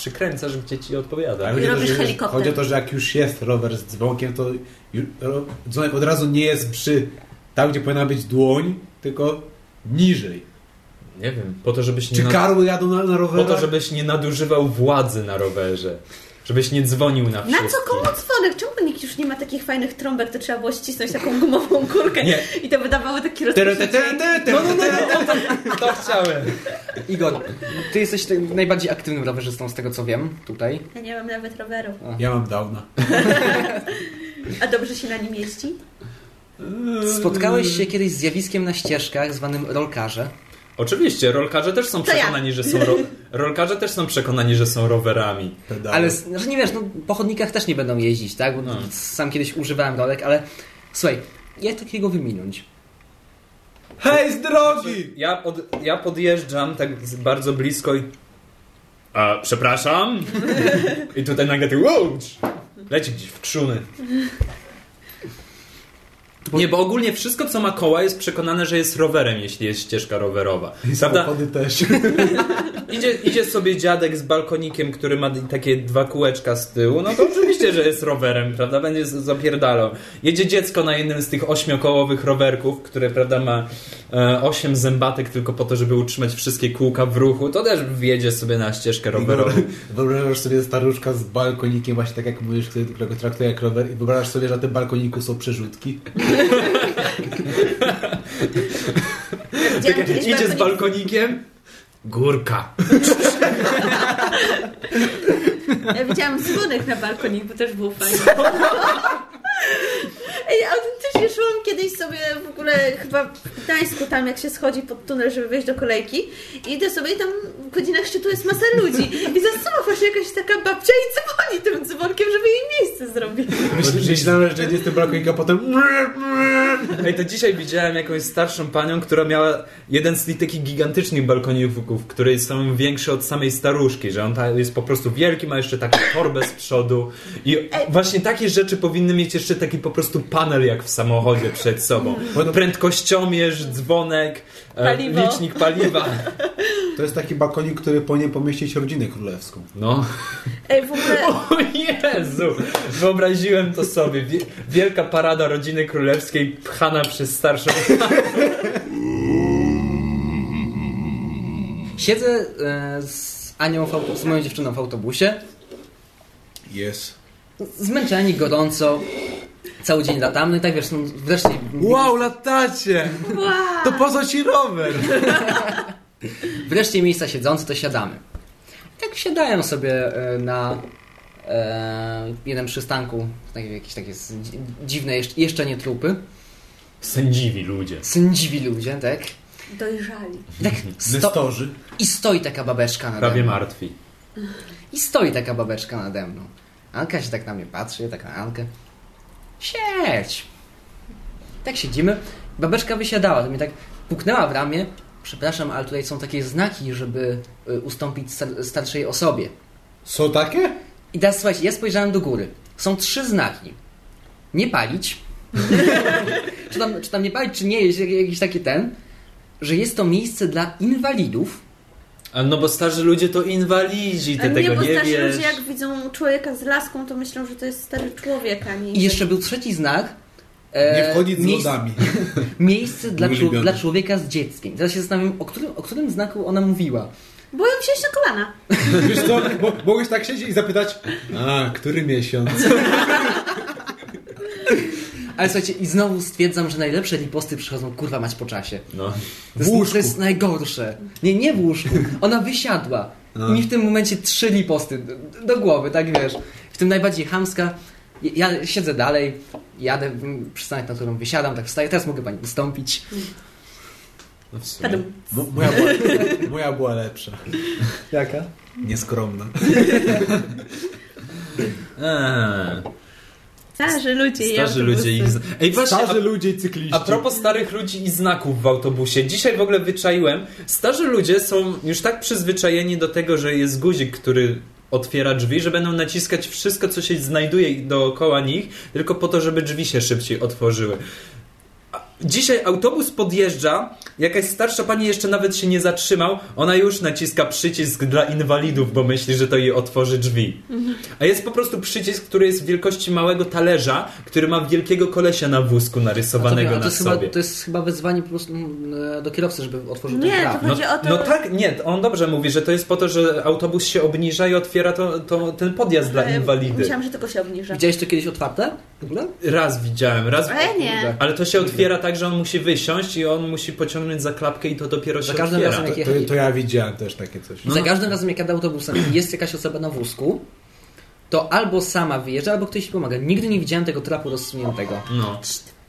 przykręcasz, gdzie ci odpowiada. Ale chodzi o to, robisz że, helikopter. chodzi o to, że jak już jest rower z dzwonkiem, to ro, dzwonek od razu nie jest przy tam, gdzie powinna być dłoń, tylko niżej. Nie wiem, po to, żebyś nie, Czy na... karły jadą na, na po rowerach? to, żebyś nie nadużywał władzy na rowerze. Żebyś nie dzwonił na Na wszystkich. co komu dzwonek? Czemu nikt już nie ma takich fajnych trąbek, to trzeba było ścisnąć taką gumową kurkę Nie. i to wydawało taki Tyry, ty, rozpoczęcie. No, no, no, no, to chciałem. Igor, ty jesteś najbardziej aktywnym rowerzystą z tego co wiem tutaj. Ja nie mam nawet roweru. Ja mam downa. A dobrze się na nim jeździ? Spotkałeś się kiedyś z zjawiskiem na ścieżkach zwanym rolkarze. Oczywiście, rolkarze też są To ja. przekonani, że są ro... rolkarze też są przekonani, że są rowerami. Pedały. Ale znaczy nie wiesz, no, po chodnikach też nie będą jeździć, tak? Bo No. sam kiedyś używałem rolek, ale słuchaj, jak takiego wyminąć? Hej, z drogi! Ja, pod, ja podjeżdżam tak bardzo blisko i... A, przepraszam? I tutaj nagle ty łódź! Leci gdzieś w trzuny. Nie, bo ogólnie wszystko, co ma koła, jest przekonane, że jest rowerem, jeśli jest ścieżka rowerowa. I Prawda? samochody też. Idzie, idzie sobie dziadek z balkonikiem, który ma takie dwa kółeczka z tyłu, no to oczywiście, że jest rowerem, prawda? Będzie z- zapierdalał. Jedzie dziecko na jednym z tych ośmiokołowych rowerków, które, prawda, ma e, osiem zębatek tylko po to, żeby utrzymać wszystkie kółka w ruchu, to też wjedzie sobie na ścieżkę rowerową. Wyobrażasz sobie staruszka z balkonikiem, właśnie tak jak mówisz, którego traktuje jak rower i wyobrażasz sobie, że na tym balkoniku są przerzutki. Kiedyś Idzie z balkonik- balkonikiem, górka. Ja widziałam dzwonek na balkonik, bo też był fajny. Ej, autentycznie szłam kiedyś sobie w ogóle chyba w Gdańsku tam jak się schodzi pod tunel, żeby wejść do kolejki i idę sobie i tam w godzinach szczytu jest masa ludzi. I zasuwa właśnie jakaś taka babcia i dzwoni tym dzwonkiem, żeby jej miejsce zrobić. Myślałem, że jest ten balkonik, a potem... Ej, to dzisiaj widziałem jakąś starszą panią, która miała jeden z tych takich gigantycznych balkoników, które są większe od samej staruszki, że on ta jest po prostu wielki, ma jeszcze taką torbę z przodu. I właśnie takie rzeczy powinny mieć jeszcze taki po prostu panel jak w samochodzie przed sobą. Prędkościomierz, dzwonek, e, Paliwo. licznik paliwa. To jest taki balkonik, który powinien pomieścić rodzinę królewską. No. Ej, w ogóle O Jezu! Wyobraziłem to sobie. Wie- Wielka parada rodziny królewskiej pchana przez starszą Siedzę e, z Anią, z moją dziewczyną w autobusie, Jest. zmęczeni, gorąco. Cały dzień latam, no i tak wiesz, no, wreszcie... Wow, latacie! Wow. To po co ci rower? Wreszcie miejsca siedzące, to siadamy. Tak siadają sobie e, na e, jednym przystanku, jakieś takie dziwne, jeszcze, nie trupy. Sędziwi ludzie. Sędziwi ludzie, tak? Dojrzali. I tak sto. I stoi taka babeczka nade Prawie mną. martwi. I stoi taka babeczka nade mną. Anka się tak na mnie patrzy, tak na Ankę. Siedź! Tak siedzimy. Babeczka wysiadała, to mnie tak puknęła w ramię. Przepraszam, ale tutaj są takie znaki, żeby y, ustąpić star- starszej osobie. Są takie? I teraz słuchajcie, ja spojrzałem do góry. Są trzy znaki. Nie palić. czy, tam, czy tam nie palić, czy nie jest jak- jakiś taki ten, że jest to miejsce dla inwalidów. A no bo starzy ludzie to inwalidzi, ty nie, tego bo nie wiesz. ludzie jak widzą człowieka z laską, to myślą, że to jest stary człowiek, a nie... I jeszcze był trzeci znak. e, Nie wchodzić z miejsce- lodami. Miejsce dla, Mój czł- ulubiony. dla człowieka z dzieckiem. Teraz się zastanawiam, o którym, o którym znaku ona mówiła. Boją się na kolana. Wiesz co, mo- mogłeś tak siedzieć i zapytać, a, który miesiąc? Ale słuchajcie, i znowu stwierdzam, że najlepsze riposty przychodzą kurwa mać po czasie. No. To W jest, łóżku. to jest najgorsze. Nie, nie w łóżku. Ona wysiadła. I mi w tym momencie trzy riposty do, do głowy, tak wiesz. W tym najbardziej chamska. Ja siedzę dalej, jadę w przystanek, na którym wysiadam, tak wstaję, teraz mogę pani ustąpić. no w sumie. Moja, była, moja była lepsza. Jaka? Nieskromna. Eee, Starzy ludzie i starzy ludzie i... Ej, właśnie, a, Starzy ludzie i cykliści. a propos starych ludzi i znaków w autobusie. Dzisiaj w ogóle wyczaiłem, starzy ludzie są już tak przyzwyczajeni do tego, że jest guzik, który otwiera drzwi, że będą naciskać wszystko, co się znajduje dookoła nich, tylko po to, żeby drzwi się szybciej otworzyły. A Dzisiaj autobus podjeżdża, jakaś starsza pani jeszcze nawet się nie zatrzymał, ona już naciska przycisk dla inwalidów, bo myśli, że to jej otworzy drzwi. A jest po prostu przycisk, który jest wielkości małego talerza, który ma wielkiego kolesia na wózku narysowanego a to, na jest sobie. chyba, to jest chyba wezwanie po prostu mm, do kierowcy, żeby otworzył Nie, ten to praw. No, Chodzi o to- no tak, nie, on dobrze mówi, że to jest po to, że autobus się obniża i otwiera to, to, ten podjazd dla E, inwalidy. Myślałam, że tylko się obniża. Widziałeś to kiedyś otwarte? W ogóle? Raz widziałem, raz... A ja nie. Ale to się otwiera tak, że on musi wysiąść i on musi pociągnąć za klapkę i to dopiero Za się każdym otwiera. razem, jak To, to, to ja widziałem też takie coś. No. Za każdym razem, jak jadę autobusem i jest jakaś osoba na wózku, to albo sama wyjeżdża, albo ktoś ci pomaga. Nigdy nie widziałem tego trapu rozsuniętego. No,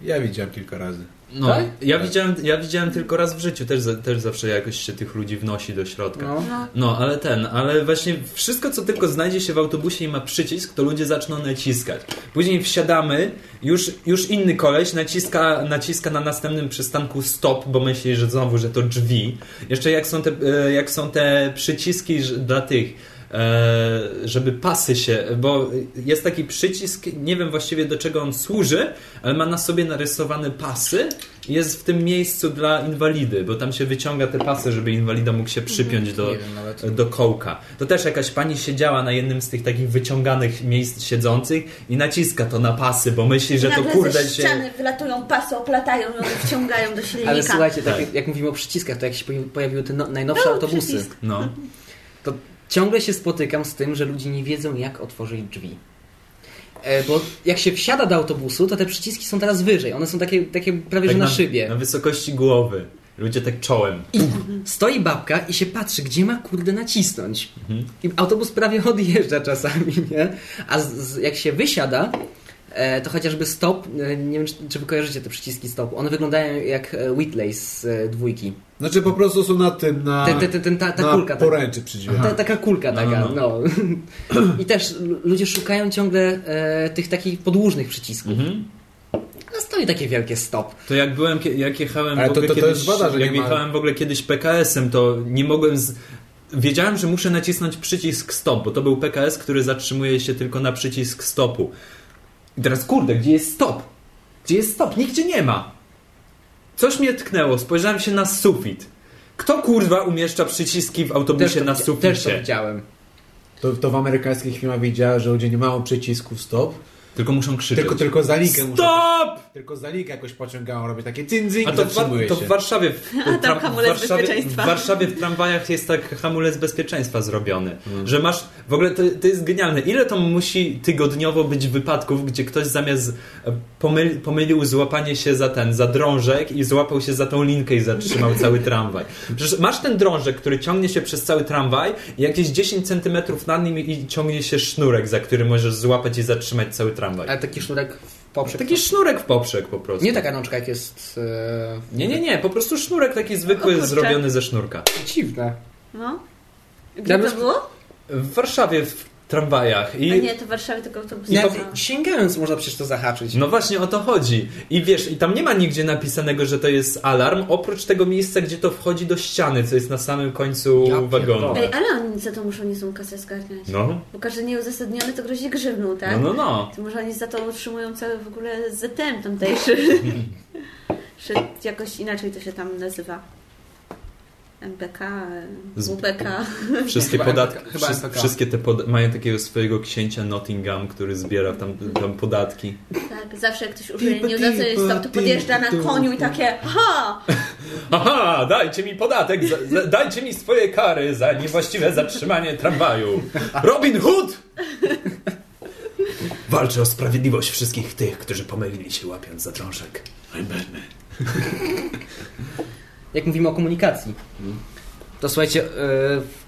Ja widziałem kilka razy. no. Tak? Ja, widziałem, ja widziałem tylko raz w życiu, też, też zawsze jakoś się tych ludzi wnosi do środka. No. No. No, ale ten, ale właśnie wszystko, co tylko znajdzie się w autobusie i ma przycisk, to ludzie zaczną naciskać. Później wsiadamy, już, już inny koleś naciska, naciska na następnym przystanku stop, bo myśli, że znowu, że to drzwi. Jeszcze jak są te, e, jak są te przyciski dla tych, żeby pasy się, bo jest taki przycisk, nie wiem właściwie do czego on służy, ale ma na sobie narysowane pasy i jest w tym miejscu dla inwalidy, bo tam się wyciąga te pasy, żeby inwalida mógł się przypiąć do, wiem nawet. do kołka. To też jakaś pani siedziała na jednym z tych takich wyciąganych miejsc siedzących i naciska to na pasy, bo myśli, że to kurde się... ściany wylatują pasy, oplatają ją i wciągają do silnika. Ale słuchajcie, tak, Tak. jak, jak mówimy o przyciskach, to jak się pojawi- pojawiły te no, najnowsze No, autobusy, przycisk. No. to ciągle się spotykam z tym, że ludzie nie wiedzą, jak otworzyć drzwi. E, bo jak się wsiada do autobusu, to te przyciski są teraz wyżej. One są takie, takie prawie że Tak na szybie. Na wysokości głowy. Ludzie tak czołem. I stoi babka i się patrzy, gdzie ma kurde nacisnąć. Mhm. I autobus prawie odjeżdża czasami, nie? A z, z, jak się wysiada, e, to chociażby stop, e, nie wiem czy, czy wy kojarzycie te przyciski stopu, one wyglądają jak Whitley z dwójki. Znaczy po prostu są na tym, na, Te, te, te, ten- ta, ta na kulka. taka. poręczy przydzielone. Ta, taka kulka No, taka, no, no. I też ludzie szukają ciągle e, tych takich podłużnych przycisków. Mhm. A stoi takie wielkie stop. To jak byłem, jak jechałem Ale w to- ogóle to- to kiedyś, jest wada, że jak nie ma- jechałem w ogóle kiedyś PKS-em, to nie mogłem z... Wiedziałem, że muszę nacisnąć przycisk stop, bo to był PKS, który zatrzymuje się tylko na przycisk stopu. I teraz kurde, gdzie jest stop? Gdzie jest stop? Nigdzie nie ma. Coś mnie tknęło, spojrzałem się na sufit. Kto kurwa umieszcza przyciski w autobusie to, na widzia- też to suficie? widziałem. To, to w amerykańskich filmach widziałem, że ludzie nie mają przycisków stop, Tylko muszą krzyczeć. Tylko, tylko za ligę muszę... Stop! Tylko za ligę jakoś pociągają, robię takie cyn A to, w, zatrzymuję to w Warszawie w, tam tram- w, hamulec Warszawie, w bezpieczeństwa. Warszawie w tramwajach jest tak hamulec bezpieczeństwa zrobiony, Mm. że masz, w ogóle to, to jest genialne, ile to musi tygodniowo być wypadków, gdzie ktoś zamiast e, pomyl, pomylił złapanie się za ten, za drążek i złapał się za tą linkę i zatrzymał cały tramwaj. Przecież masz ten drążek, który ciągnie się przez cały tramwaj i jakieś 10 centymetrów nad nim i ciągnie się sznurek, za który możesz złapać i zatrzymać cały tramwaj. Ale taki sznurek w poprzek. Taki sznurek w poprzek po prostu. Nie taka rączka jak jest... E... Nie, nie, nie, po prostu sznurek taki zwykły, zrobiony ze sznurka. Dziwne. No. Gdzie to było? W Warszawie w tramwajach A i... nie, to w Warszawie tylko autobus. Nie, No. sięgając można przecież to zahaczyć. No właśnie o to chodzi. I wiesz, i tam nie ma nigdzie napisanego, że to jest alarm, oprócz tego miejsca, gdzie to wchodzi do ściany, co jest na samym końcu Ja wagonu. Ej, ale oni za to muszą niezłą kasę zgarniać. No, Bo każdy nieuzasadniony to grozi grzywną, tak? no, no, no. To może oni za to utrzymują cały w ogóle ZTM tamtejszy. Że jakoś inaczej to się tam nazywa. MBK, WBK. Wszystkie Chyba podatki, chyba wszystkie te pod- mają takiego swojego księcia Nottingham, który zbiera tam, tam podatki. Tak, zawsze jak ktoś użyje stop, to podjeżdża na koniu i takie ha! Aha, dajcie mi podatek, za, za, dajcie mi swoje kary za niewłaściwe zatrzymanie tramwaju. Robin Hood! Walczę o sprawiedliwość wszystkich tych, którzy pomylili się łapiąc za drążek. I'm Batman. Jak mówimy o komunikacji, to słuchajcie, e,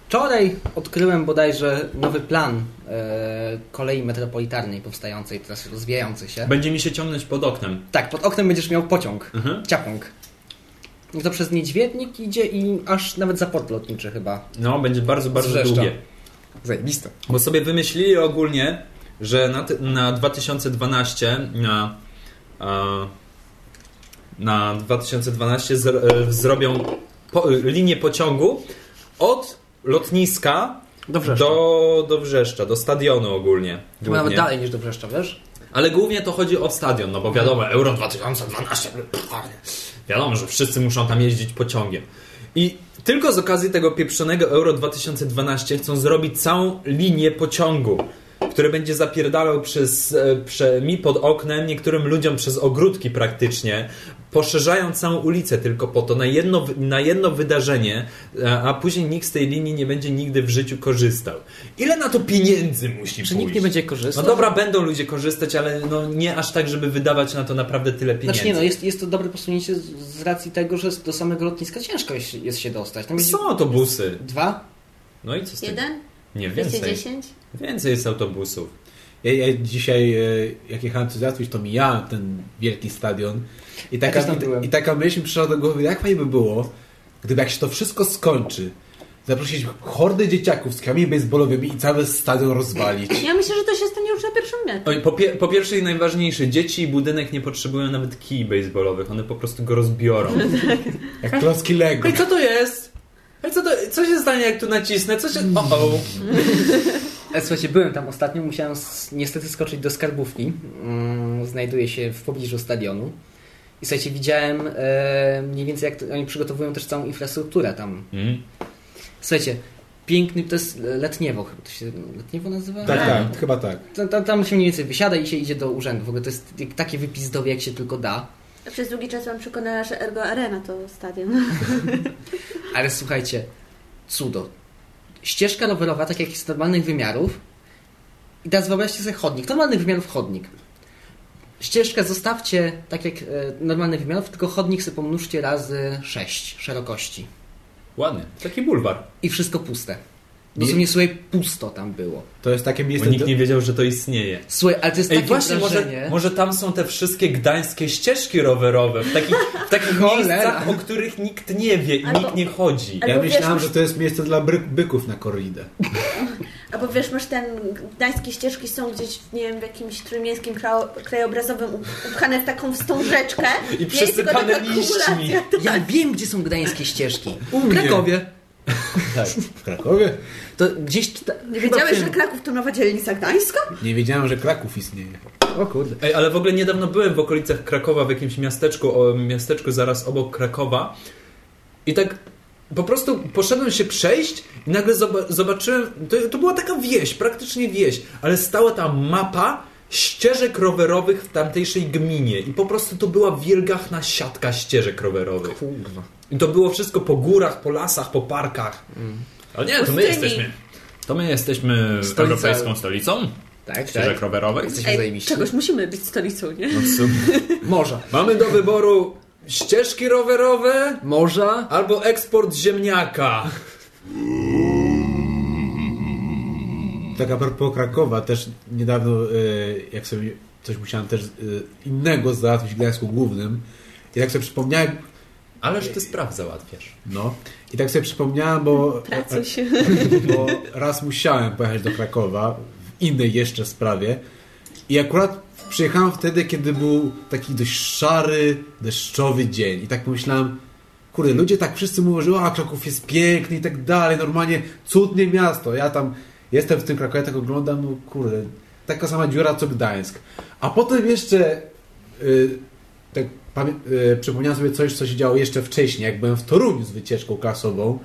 wczoraj odkryłem bodajże nowy plan e, kolei metropolitarnej powstającej, teraz rozwijającej się. Będzie mi się ciągnąć pod oknem. Tak, pod oknem będziesz miał pociąg, Mhm. ciapąg. I to przez Niedźwiednik idzie i aż nawet za port lotniczy chyba. No, będzie bardzo, bardzo Zrzeszcza. długie. Zajebiste. Bo sobie wymyślili ogólnie, że na, na 2012 na, na 2012 zr, e, zrobią po, linię pociągu od lotniska Do Wrzeszcza. do, do Wrzeszcza, do stadionu ogólnie. Chyba nawet dalej niż do Wrzeszcza, wiesz? Ale głównie to chodzi o stadion, no bo wiadomo, Euro 2012, wiadomo, że wszyscy muszą tam jeździć pociągiem. I tylko z okazji tego pieprzonego Euro 2012 chcą zrobić całą linię pociągu, który będzie zapierdalał przez, e, prze, mi pod oknem, niektórym ludziom przez ogródki praktycznie, poszerzają całą ulicę tylko po to, na jedno, na jedno wydarzenie, a później nikt z tej linii nie będzie nigdy w życiu korzystał. Ile na to pieniędzy musi Czy pójść? nikt nie będzie korzystał? No dobra, będą ludzie korzystać, ale no nie aż tak, żeby wydawać na to naprawdę tyle pieniędzy. Znaczy nie, no jest, jest to dobre posunięcie z, racji tego, że do samego lotniska ciężko jest, jest się dostać. Tam jest Są autobusy. dwa? No i co z? Jeden? Nie, więcej. 210? Więcej jest autobusów. Ja, ja dzisiaj, e, jak jechałem coś załatwić, to mijałem ten wielki stadion i taka, byłem. i, i taka myśl mi przyszła do głowy, jak fajnie by było, gdyby jak się to wszystko skończy, zaprosić hordy dzieciaków z kamieni baseballowymi i cały stadion rozwalić. Ja myślę, że to się stanie już na pierwszym meczu. Po, pie, po pierwsze i najważniejsze, dzieci i budynek nie potrzebują nawet kij baseballowych, one po prostu go rozbiorą. Jak klocki Lego. Ej, co to jest? Co, się stanie, jak tu nacisnę? Co się... O, o. E, Słuchajcie, byłem tam ostatnio, musiałem niestety skoczyć do skarbówki. Mm, znajduje się w pobliżu stadionu. I słuchajcie, widziałem e, mniej więcej jak to, oni przygotowują też całą infrastrukturę tam. Mm. Słuchajcie, piękny, to jest Letniewo chyba, to się Letniewo nazywa? Tak, tak, chyba tak. Tam, tam, tam się mniej więcej wysiada i się idzie do urzędu. W ogóle to jest takie wypizdowie, jak się tylko da. Przez długi czas byłam przekonana, że Ergo Arena to stadion. Ale słuchajcie, cudo. Ścieżka rowerowa, tak jak jest normalnych wymiarów. I teraz wyobraźcie sobie chodnik, normalnych wymiarów chodnik. Ścieżkę zostawcie tak jak e, normalnych wymiarów, tylko chodnik sobie pomnóżcie razy 6 szerokości. Ładnie. Taki bulwar. I wszystko puste. Dosłownie słuchaj, pusto tam było. To jest takie Bo miejsce... nikt nie wiedział, że to istnieje. Słuchaj, ale to jest Ej, takie właśnie, może, wrażenie... może tam są te wszystkie gdańskie ścieżki rowerowe, w takich, w takich miejscach, o których nikt nie wie i Albo- nikt nie chodzi. Ja Albo wiesz, że to jest miejsce dla byków na korridę. Albo wiesz, masz ten, gdańskie ścieżki są gdzieś, nie wiem, w jakimś trójmiejskim krajobrazowym up- upchane w taką wstążeczkę. I taka liśćmi. Ja wiem, gdzie są gdańskie ścieżki. U W mnie. Krakowie. Tak, w Krakowie? To gdzieś... Nie wiedziałeś, że Kraków to nowa dzielnica Gdańska? Nie wiedziałem, że Kraków istnieje. O kurde. Ej, ale w ogóle niedawno byłem w okolicach Krakowa, w jakimś miasteczku, o, miasteczku zaraz obok Krakowa i tak po prostu poszedłem się przejść i nagle zoba- zobaczyłem, to, to była taka wieś, praktycznie wieś, ale stała tam mapa ścieżek rowerowych w tamtejszej gminie i po prostu to była wielgachna siatka ścieżek rowerowych. Kurwa. I to było wszystko po górach, po lasach, po parkach. Ale nie, to my jesteśmy. To my jesteśmy Stolica- europejską stolicą Tak, ścieżek tak. rowerowych. Jesteśmy Ej, zajebiści. czegoś musimy być stolicą, nie? No w sumie. Morza. Mamy do wyboru ścieżki rowerowe Morza. albo eksport ziemniaka. Tak a propos Krakowa, też niedawno, e, jak sobie coś musiałem też e, innego załatwić w Gdańsku Głównym i tak sobie przypomniałem, Ależ ty spraw załatwiasz. no, i tak sobie przypomniałem, bo, Pracuj się. bo raz musiałem pojechać do Krakowa w innej jeszcze sprawie i akurat przyjechałem wtedy, kiedy był taki dość szary, deszczowy dzień i tak pomyślałem, kurde, ludzie tak wszyscy mówią, że a, Kraków jest piękny i tak dalej, normalnie cudnie miasto. Ja tam jestem w tym Krakowie, tak oglądam, no kurde, taka sama dziura co Gdańsk. A potem jeszcze y, tak pamię- y, przypomniałem sobie coś, co się działo jeszcze wcześniej, jak byłem w Toruniu z wycieczką klasową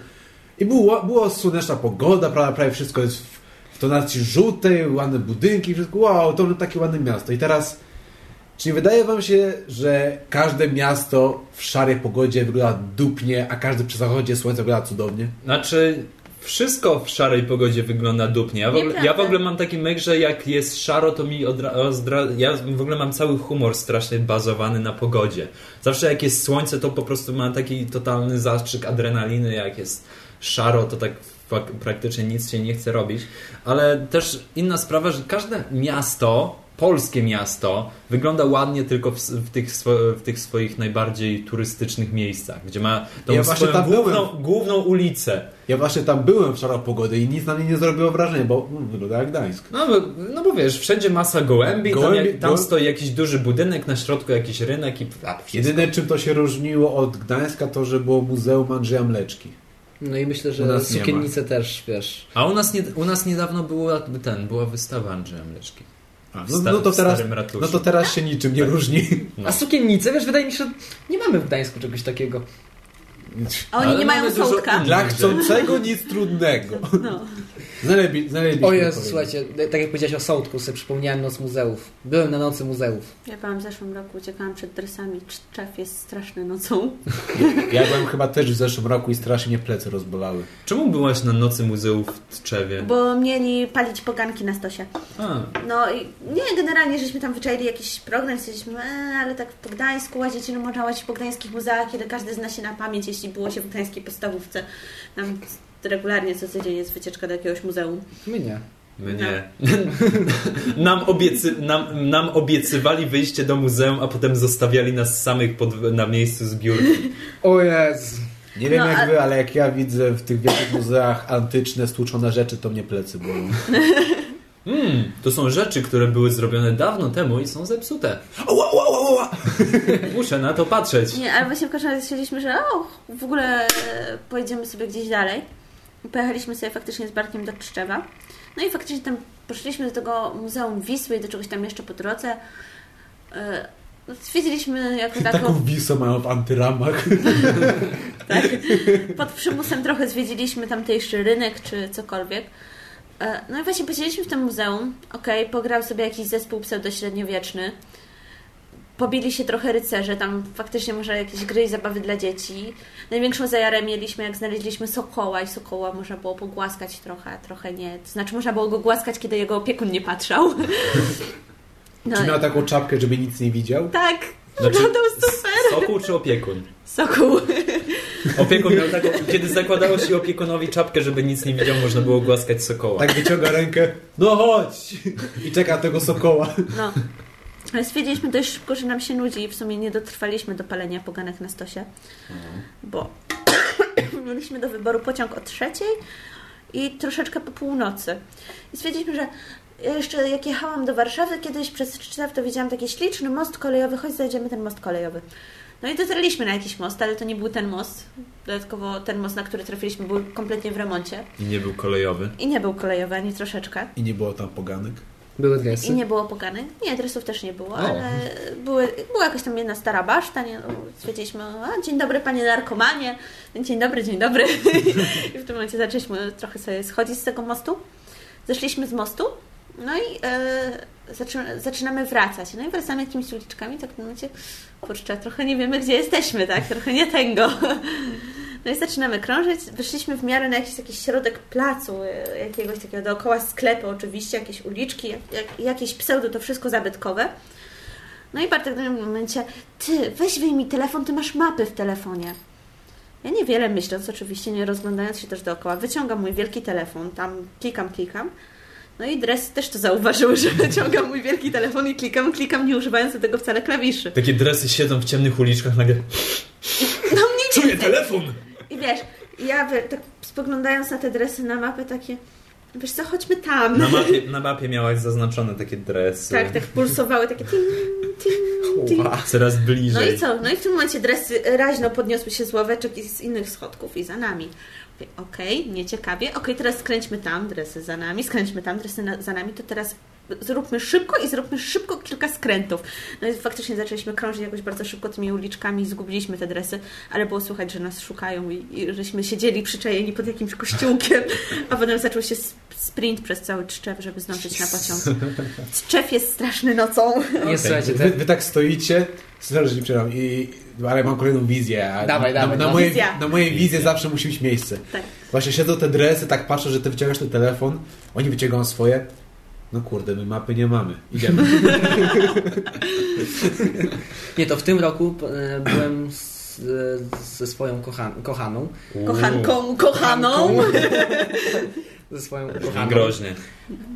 i było, było słoneczna pogoda, prawie, prawie wszystko jest w, w tonacji żółtej, ładne budynki, wszystko, wow, to takie ładne miasto. I teraz, czy nie wydaje wam się, że każde miasto w szarej pogodzie wygląda dupnie, a każde przy zachodzie słońca wygląda cudownie? Znaczy, wszystko w szarej pogodzie wygląda dupnie. Ja w, ogóle, ja w ogóle mam taki myk, że jak jest szaro, to mi ozdra- Ja w ogóle mam cały humor strasznie bazowany na pogodzie. Zawsze jak jest słońce, to po prostu mam taki totalny zastrzyk adrenaliny. Jak jest szaro, to tak praktycznie nic się nie chce robić. Ale też inna sprawa, że każde miasto polskie miasto wygląda ładnie tylko w, w, tych, w tych swoich najbardziej turystycznych miejscach, gdzie ma tą Ja właśnie tam byłem. główną, główną ulicę. Ja właśnie tam byłem w szarą pogodę i nic na mnie nie zrobiło wrażenia, bo mm, wygląda jak Gdańsk. No bo, no bo wiesz, wszędzie masa gołębi, tam, Gołębi- jak, tam goł- stoi jakiś duży budynek, na środku jakiś rynek i a. Jedyne czym to się różniło od Gdańska to, że było Muzeum Andrzeja Mleczki. No i myślę, że sukiennice też, wiesz. A u nas, nie, u nas niedawno była ten, była wystawa Andrzeja Mleczki. A, no, no, to teraz, no to teraz się niczym nie różni. No. A sukiennice, wiesz, wydaje mi się, że nie mamy w Gdańsku czegoś takiego. A oni Ale nie mają sołtka. Dla chcącego nic trudnego. No. Znaleźli, znaleźliśmy O Jezu, słuchajcie, tak jak powiedziałeś o Sołtku, sobie przypomniałem Noc Muzeów. Byłem na Nocy Muzeów. Ja byłam w zeszłym roku, uciekałam przed dresami. Czef jest straszny nocą. Ja byłem chyba też w zeszłym roku i strasznie mnie plecy rozbolały. Czemu byłaś na Nocy Muzeów w Tczewie? Bo mieli palić poganki na stosie. A, No i nie, generalnie żeśmy tam wyczaili jakiś program, stwierdziliśmy, e, ale tak po Gdańsku łazić, no można łazić po gdańskich muzeach, kiedy każdy zna się na pamięć, jeśli było się w gdańskiej podstawówce. Tam regularnie co tydzień jest wycieczka do jakiegoś muzeum. My nie. my nie. nam, obiecy, nam, nam obiecywali wyjście do muzeum, a potem zostawiali nas samych pod, na miejscu zbiórki. O Jezu. Nie wiem No, jak a- wy, ale jak ja widzę w tych wielkich muzeach antyczne, stłuczone rzeczy, to mnie plecy bolą. Mm, to są rzeczy, które były zrobione dawno temu i są zepsute. Ła, ła, ła, ła. Muszę na to patrzeć. Nie, ale właśnie w każdym razie stwierdziliśmy, że o, w ogóle pojedziemy sobie gdzieś dalej. Pojechaliśmy sobie faktycznie z barkiem do Trzczewa. No i faktycznie tam poszliśmy do tego Muzeum Wisły i do czegoś tam jeszcze po drodze. E, no, Stwierdziliśmy jako taką... Taką wisę mają w antyramach. tak, pod przymusem trochę zwiedziliśmy tamtejszy rynek czy cokolwiek. E, No i właśnie posiedzieliśmy w tym muzeum. Okej, pograł sobie jakiś zespół pseudośredniowieczny. Pobili się trochę rycerze, tam faktycznie może jakieś gry i zabawy dla dzieci. Największą zajarę mieliśmy, jak znaleźliśmy sokoła i sokoła można było pogłaskać trochę, trochę nie. To znaczy można było go głaskać, kiedy jego opiekun nie patrzał. No, Czy miał taką czapkę, żeby nic nie widział? tak, Znaczy, wyglądał super. Sokół czy opiekun? Sokół. Opiekun miał taką, kiedy zakładało się opiekunowi czapkę, żeby nic nie widział, można było głaskać sokoła. Tak wyciąga rękę, no chodź! I czeka tego sokoła. No. Ale stwierdziliśmy dość szybko, że nam się nudzi i w sumie nie dotrwaliśmy do palenia poganek na stosie, bo mieliśmy do wyboru pociąg o trzeciej i troszeczkę po północy. I stwierdziliśmy, że ja jeszcze jak jechałam do Warszawy kiedyś przez Cztew, to widziałam taki śliczny most kolejowy, chodź zajdziemy ten most kolejowy. No i dotarliśmy na jakiś most, ale to nie był ten most. Dodatkowo ten most, na który trafiliśmy, był kompletnie w remoncie. I nie był kolejowy. I nie był kolejowy ani troszeczkę. I nie było tam poganek. Były I dresy. nie było pokany. Nie, dresów też nie było, O. ale były, była jakaś tam jedna stara baszta. Nie, no, stwierdziliśmy, a, dzień dobry panie narkomanie. Dzień dobry, dzień dobry. I w tym momencie zaczęliśmy trochę sobie schodzić z tego mostu. Zeszliśmy z mostu. No i e, zaczyna, zaczynamy wracać. No i wracamy jakimiś uliczkami, tak w momencie, kurczę, trochę nie wiemy, gdzie jesteśmy, tak? Trochę nie tęgo. No i zaczynamy krążyć. Wyszliśmy w miarę na jakiś taki środek placu, e, jakiegoś takiego dookoła sklepy oczywiście, jakieś uliczki, jak, jak, jakieś pseudo, to wszystko zabytkowe. No i Bartek w tym momencie, ty, weź wyjmij telefon, ty masz mapy w telefonie. Ja niewiele myśląc, oczywiście nie rozglądając się też dookoła, wyciągam mój wielki telefon, tam klikam, klikam. No i dres też to zauważyły, że wyciągam mój wielki telefon i klikam, klikam, nie używając do tego wcale klawiszy. Takie dresy siedzą w ciemnych uliczkach, nagle No mniej czuję telefon! I wiesz, ja tak spoglądając na te dresy na mapę takie, wiesz co, chodźmy tam. Na mapie, na mapie miałaś zaznaczone takie dresy. Tak, tak pulsowały, takie ting, ting, ting. Coraz No bliżej. i co? No i w tym momencie dresy raźno podniosły się z ławeczek i z innych schodków i za nami. Okej, nieciekawie. Okej, teraz skręćmy tam, dresy za nami, skręćmy tam, dresy na, za nami, to teraz zróbmy szybko i zróbmy szybko kilka skrętów. No i faktycznie zaczęliśmy krążyć jakoś bardzo szybko tymi uliczkami, zgubiliśmy te dresy, ale było słychać, że nas szukają i, i żeśmy siedzieli przyczajeni pod jakimś kościółkiem, a potem zaczął się sp- sprint przez cały Czczew, żeby zdążyć na pociąg. Czczew jest straszny nocą. Okej. słuchajcie, Wy, wy tak stoicie, nie przerwam, i, ale mam kolejną wizję. Dawaj, na, dawaj, na, no. moje, Wizja. na moje wizje zawsze musi być miejsce. Tak. Właśnie siedzą te dresy, tak patrzą, że ty wyciągasz ten telefon, oni wyciągają swoje. No kurde, my mapy nie mamy. Idziemy. nie, to w tym roku e, byłem z, ze swoją kochan, kochaną. Kochanką, kochaną. Ze swoją kochaną. groźnie.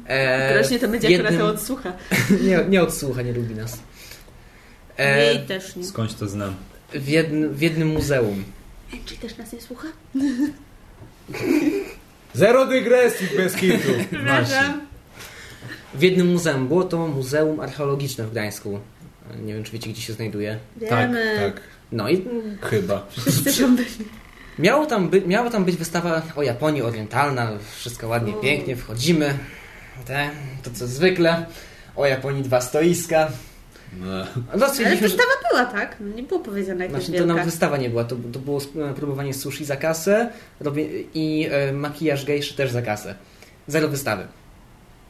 E, Groźnie to będzie jednym- akurat to odsłucha. nie, nie odsłucha, nie lubi nas. Jej E, też nie. Skądś to znam. w, jednym, w jednym muzeum. Angie też nas nie słucha? Zero dygresji bez kitu. Przepraszam. W jednym muzeum. Było to Muzeum Archeologiczne w Gdańsku. Nie wiem, czy wiecie, gdzie się znajduje. Tak, Wiemy. tak. No i Chyba. Wszyscy tam byli. miało tam, by, miała tam być wystawa o Japonii orientalna. Wszystko ładnie, O. pięknie. Wchodzimy. Te, to co zwykle. O Japonii dwa stoiska. No. Ale że... wystawa była, tak? No, Nie było powiedziane jakaś Znaczy, to nawet wystawa nie była, to, to było próbowanie sushi za kasę robię, i e, makijaż gejszy też za kasę. Zero wystawy.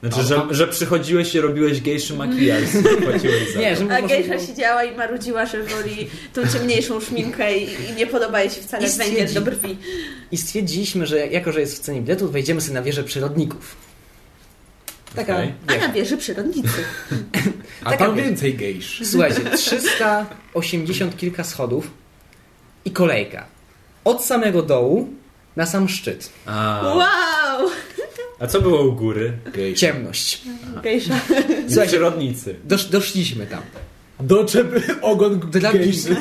Znaczy, No, że, że przychodziłeś i robiłeś gejszy makijaż. Płaciłeś za Nie, że A gejsza było- siedziała i marudziła, że woli tą ciemniejszą szminkę i, i nie podoba jej się wcale I węgiel stwierdzi- do brwi. I stwierdziliśmy, że jako, że jest w cenie biletu, wejdziemy sobie na wieżę przyrodników. Taka, Okej. A na wieży przyrodnicy. A Taka tam więcej gejsz. słuchajcie, 380 kilka schodów i kolejka. Od samego dołu na sam szczyt. A, Wow! A co było u góry? Gejsz. Ciemność. Gejsza. Słuchajcie, Przyrodnicy. dosz, doszliśmy tam. Doczep ogon gejszy.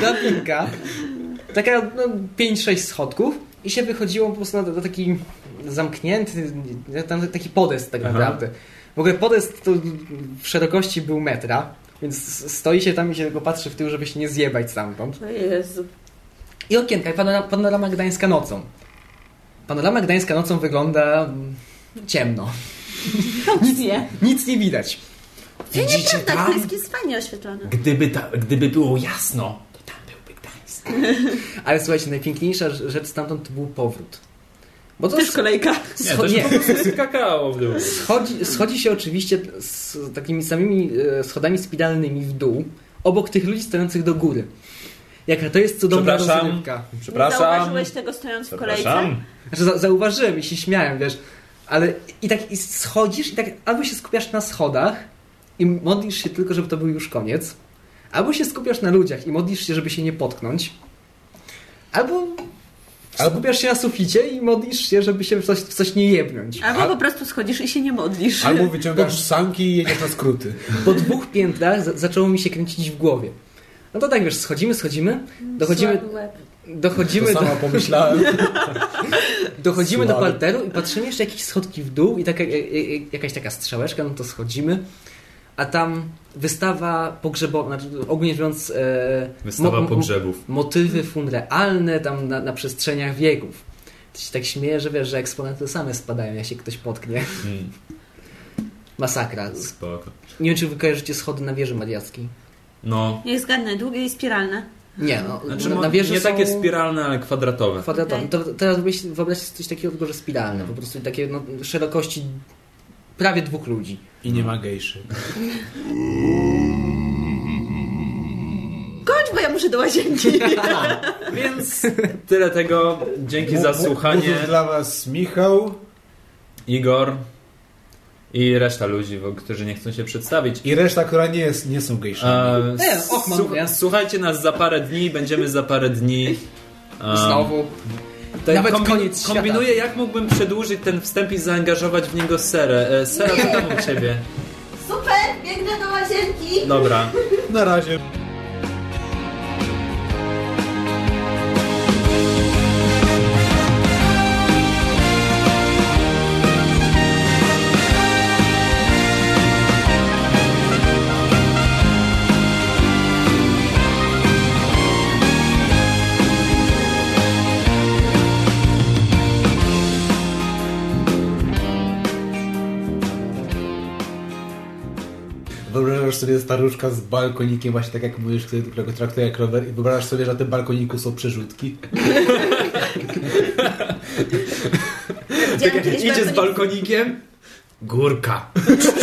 drabinka, taka no, 5-6 schodków i się wychodziło po prostu na, na taki zamknięty, tam taki podest tak Aha. naprawdę. W ogóle podest to w szerokości był metra, więc stoi się tam i się tylko patrzy w tył, żeby się nie zjebać stamtąd. O Jezu. I okienka, i panorama, panorama Gdańska nocą. Panorama Gdańska nocą wygląda mm, ciemno. Nic nie. Nic nie widać. Nie, Widzicie nieprawda, tam? Gdańsk jest fajnie oświetlony. Gdyby, ta, gdyby było jasno, to tam byłby Gdańsk. Ale słuchajcie, najpiękniejsza rzecz stamtąd to był powrót. Bo to Też kolejka. Nie, scho- to się nie. po prostu skakało w dół. Schodzi, schodzi się oczywiście z takimi samymi e, schodami spiralnymi w dół, obok tych ludzi stojących do góry. Jaka to jest cudowna Przepraszam. rozrywka. Nie Przepraszam. zauważyłeś tego stojąc w kolejce? Przepraszam. Znaczy, za, zauważyłem i się śmiałem, wiesz, ale i tak i schodzisz i tak albo się skupiasz na schodach i modlisz się tylko, żeby to był już koniec, albo się skupiasz na ludziach i modlisz się, żeby się nie potknąć, albo Albo- skupiasz się na suficie i modlisz się, żeby się w coś, w coś nie jebnąć. Albo po prostu schodzisz i się nie modlisz. Albo wyciągasz sanki i jedziesz na skróty. Po dwóch piętrach za- zaczęło mi się kręcić w głowie. No to tak, wiesz, schodzimy, schodzimy, dochodzimy, dochodzimy, To do, pomyślałem. dochodzimy do Słaby. parteru i patrzymy jeszcze jakieś schodki w dół i taka, e, e, jakaś taka strzałeczka, no to schodzimy, a tam wystawa pogrzebowa, znaczy ogólnie mówiąc e, Wystawa mo- pogrzebów. motywy funrealne tam na, na przestrzeniach wieków. To się tak śmieje, że wiesz, że eksponaty same spadają, jak się ktoś potknie. Mm, Masakra. spoko. Nie wiem, czy wy kojarzycie schody na wieży mariackiej. No, Nie zgadnę, długie i spiralne. Nie, no. Znaczy, na, wieży nie są takie spiralne, ale kwadratowe. kwadratowe. To, teraz wyobraź- wyobraź sobie coś takiego, tylko że spiralne. Po prostu takie no, szerokości prawie dwóch ludzi. I nie ma gejszy. Kończ, bo ja muszę do łazienki. Więc tyle tego. Dzięki za słuchanie. Mówił dla was Michał Igor i reszta ludzi, którzy nie chcą się przedstawić. i reszta, która nie, jest, nie są gejszami. E, nie? Słuchajcie nas za parę dni, będziemy za parę dni. E, Znowu. to Nawet kombi- koniec świata. Kombinuję, jak mógłbym przedłużyć ten wstęp i zaangażować w niego Serę. E, Sera, co tam u Ciebie? Super, biegnę do łazienki. Dobra. Na razie. Sobie staruszka z balkonikiem, właśnie tak jak mówisz, który- którego traktuje jak rower i wyobrażasz sobie, że na tym balkoniku są przerzutki. Kiedyś Idzie z balkonik- balkonikiem. Górka.